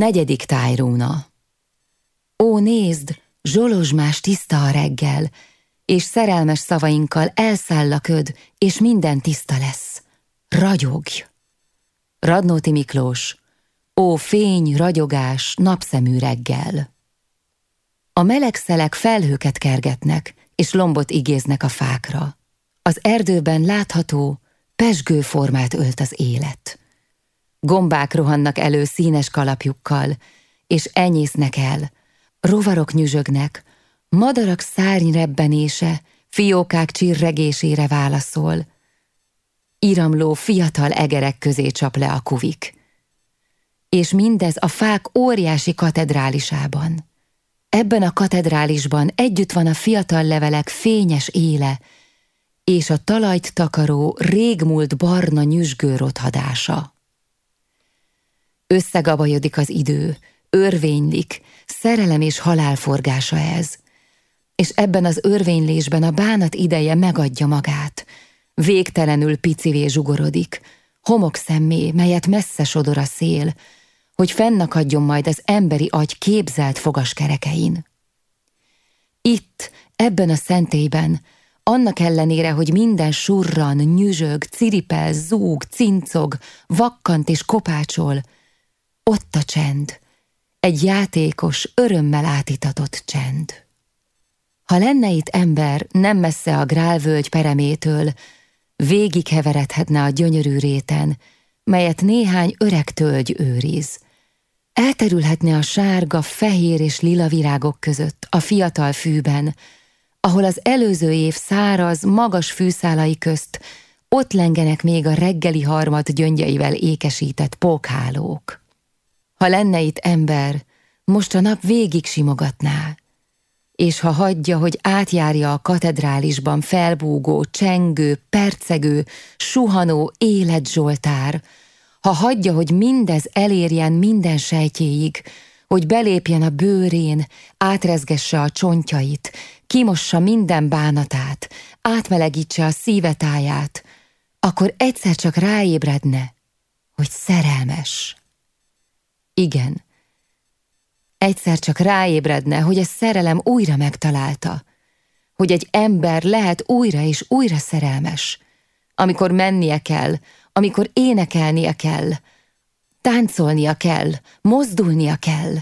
Negyedik tájróna Ó, nézd, zsolozsmás tiszta a reggel, és szerelmes szavainkkal elszáll a köd, és minden tiszta lesz. Ragyogj! Radnóti Miklós Ó, fény, ragyogás, napszemű reggel! A meleg szelek felhőket kergetnek, és lombot igéznek a fákra. Az erdőben látható, pesgő formát ölt az élet. Gombák rohannak elő színes kalapjukkal, és enyésznek el, rovarok nyüzsögnek, madarak szárnyrebbenése, fiókák csirregésére válaszol. Iramló fiatal egerek közé csap le a kuvik. És mindez a fák óriási katedrálisában. Ebben a katedrálisban együtt van a fiatal levelek fényes éle, és a talajt takaró, régmúlt barna nyüzsgő rothadása. Összegabajodik az idő, örvénylik, szerelem és halál forgása ez. És ebben az örvénylésben a bánat ideje megadja magát. Végtelenül picivé zsugorodik, homokszemmé, melyet messze sodor a szél, hogy fennakadjon majd az emberi agy képzelt fogaskerekein. Itt, ebben a szentélyben, annak ellenére, hogy minden surran, nyüzsög, ciripel, zúg, cincog, vakkant és kopácsol, ott a csend, egy játékos, örömmel átitatott csend. Ha lenne itt ember, nem messze a grálvölgy peremétől, végigheveredhetne a gyönyörű réten, melyet néhány öreg tölgy őriz. Elterülhetne a sárga, fehér és lila virágok között, a fiatal fűben, ahol az előző év száraz, magas fűszálai közt ott lengenek még a reggeli harmat gyöngyeivel ékesített pókhálók. Ha lenne itt ember, most a nap végig simogatná, és ha hagyja, hogy átjárja a katedrálisban felbúgó, csengő, percegő, suhanó éledzsoltár, ha hagyja, hogy mindez elérjen minden sejtjéig, hogy belépjen a bőrén, átrezgesse a csontjait, kimossa minden bánatát, átmelegítse a szívetáját, akkor egyszer csak ráébredne, hogy szerelmes. Igen. Egyszer csak ráébredne, hogy a szerelem újra megtalálta, hogy egy ember lehet újra és újra szerelmes, amikor mennie kell, amikor énekelnie kell, táncolnia kell, mozdulnia kell,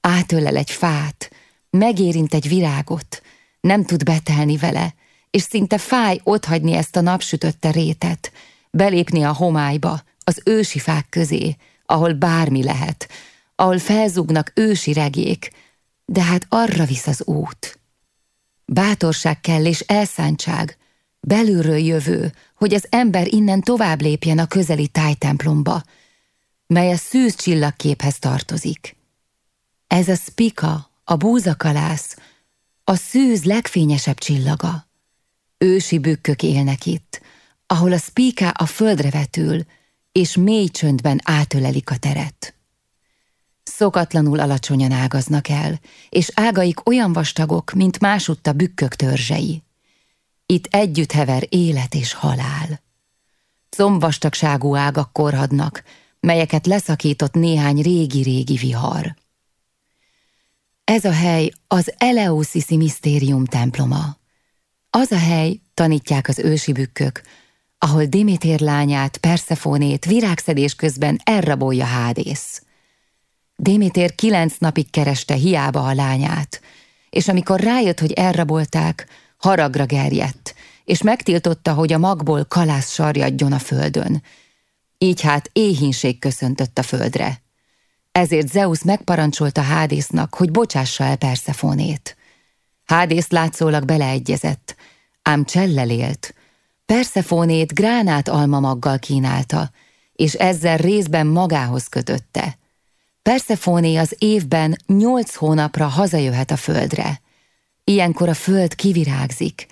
átölel egy fát, megérint egy virágot, nem tud betelni vele, és szinte fáj otthagyni ezt a napsütötte rétet, belépni a homályba, az ősi fák közé, ahol bármi lehet, ahol felzugnak ősi regék, de hát arra visz az út. Bátorság kell és elszántság, belülről jövő, hogy az ember innen tovább lépjen a közeli tájtemplomba, mely a szűz csillagképhez tartozik. Ez a spika, a búzakalász, a szűz legfényesebb csillaga. Ősi bükkök élnek itt, ahol a spika a földre vetül, és mély csöndben átölelik a teret. Szokatlanul alacsonyan ágaznak el, és ágaik olyan vastagok, mint másutta bükkök törzsei. Itt együtt hever élet és halál. Combvastagságú ágak korhadnak, melyeket leszakított néhány régi-régi vihar. Ez a hely az Eleusisi Misztérium temploma. Az a hely, tanítják az ősi bükkök, ahol Dimitér lányát, Perszefonét virágszedés közben elrabolja Hádész. Démétér kilenc napig kereste hiába a lányát, és amikor rájött, hogy elrabolták, haragra gerjedt, és megtiltotta, hogy a magból kalász sarjadjon a földön. Így hát éhínség köszöntött a földre. Ezért Zeus megparancsolta Hádésznak, hogy bocsássa el Perszefonét. Hádész látszólag beleegyezett, ám csellel élt, Perszefonét gránát almamaggal kínálta, és ezzel részben magához kötötte. Persefóné az évben nyolc hónapra hazajöhet a földre. Ilyenkor a föld kivirágzik,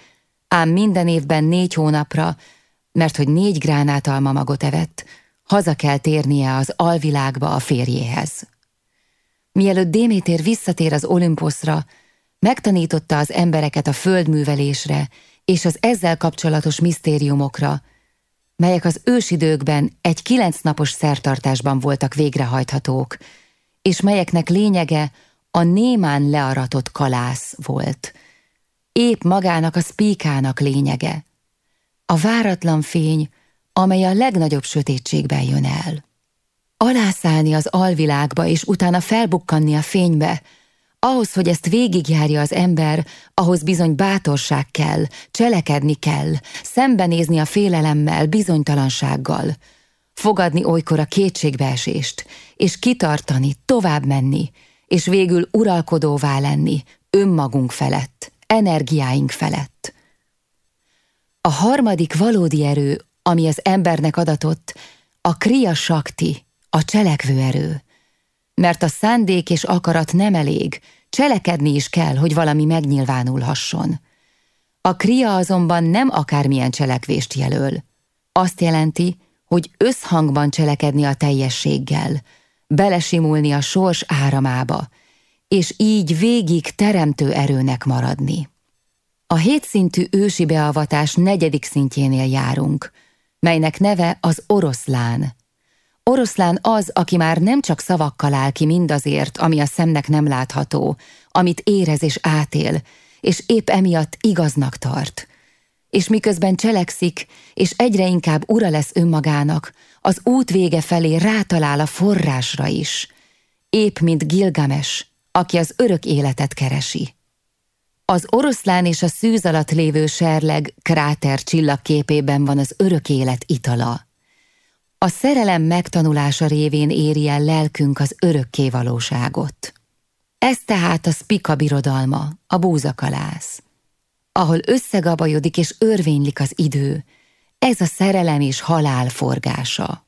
ám minden évben négy hónapra, mert hogy négy gránát almamagot evett, haza kell térnie az alvilágba a férjéhez. Mielőtt Démétér visszatér az Olimposzra, megtanította az embereket a földművelésre, és az ezzel kapcsolatos misztériumokra, melyek az ősidőkben egy kilenc napos szertartásban voltak végrehajthatók, és melyeknek lényege a némán learatott kalász volt. Épp magának a spíkának lényege. A váratlan fény, amely a legnagyobb sötétségben jön el. Alászállni az alvilágba, és utána felbukkanni a fénybe, ahhoz, hogy ezt végigjárja az ember, ahhoz bizony bátorság kell, cselekedni kell, szembenézni a félelemmel, bizonytalansággal, fogadni olykor a kétségbeesést, és kitartani, tovább menni, és végül uralkodóvá lenni, önmagunk felett, energiáink felett. A harmadik valódi erő, ami az embernek adatott, a kriya sakti, a cselekvő erő. Mert a szándék és akarat nem elég, cselekedni is kell, hogy valami megnyilvánulhasson. A kriya azonban nem akármilyen cselekvést jelöl. Azt jelenti, hogy összhangban cselekedni a teljességgel, belesimulni a sors áramába, és így végig teremtő erőnek maradni. A hétszintű ősi beavatás negyedik szintjénél járunk, melynek neve az oroszlán. Oroszlán az, aki már nem csak szavakkal áll ki mindazért, ami a szemnek nem látható, amit érez és átél, és épp emiatt igaznak tart. És miközben cselekszik, és egyre inkább ura lesz önmagának, az út vége felé rátalál a forrásra is, épp mint Gilgames, aki az örök életet keresi. Az oroszlán és a szűz alatt lévő serleg kráter csillagképében van az örök élet itala. A szerelem megtanulása révén éri el lelkünk az örökké valóságot. Ez tehát a spika birodalma, a búzakalász. Ahol összegabajodik és örvénylik az idő, ez a szerelem és halál forgása.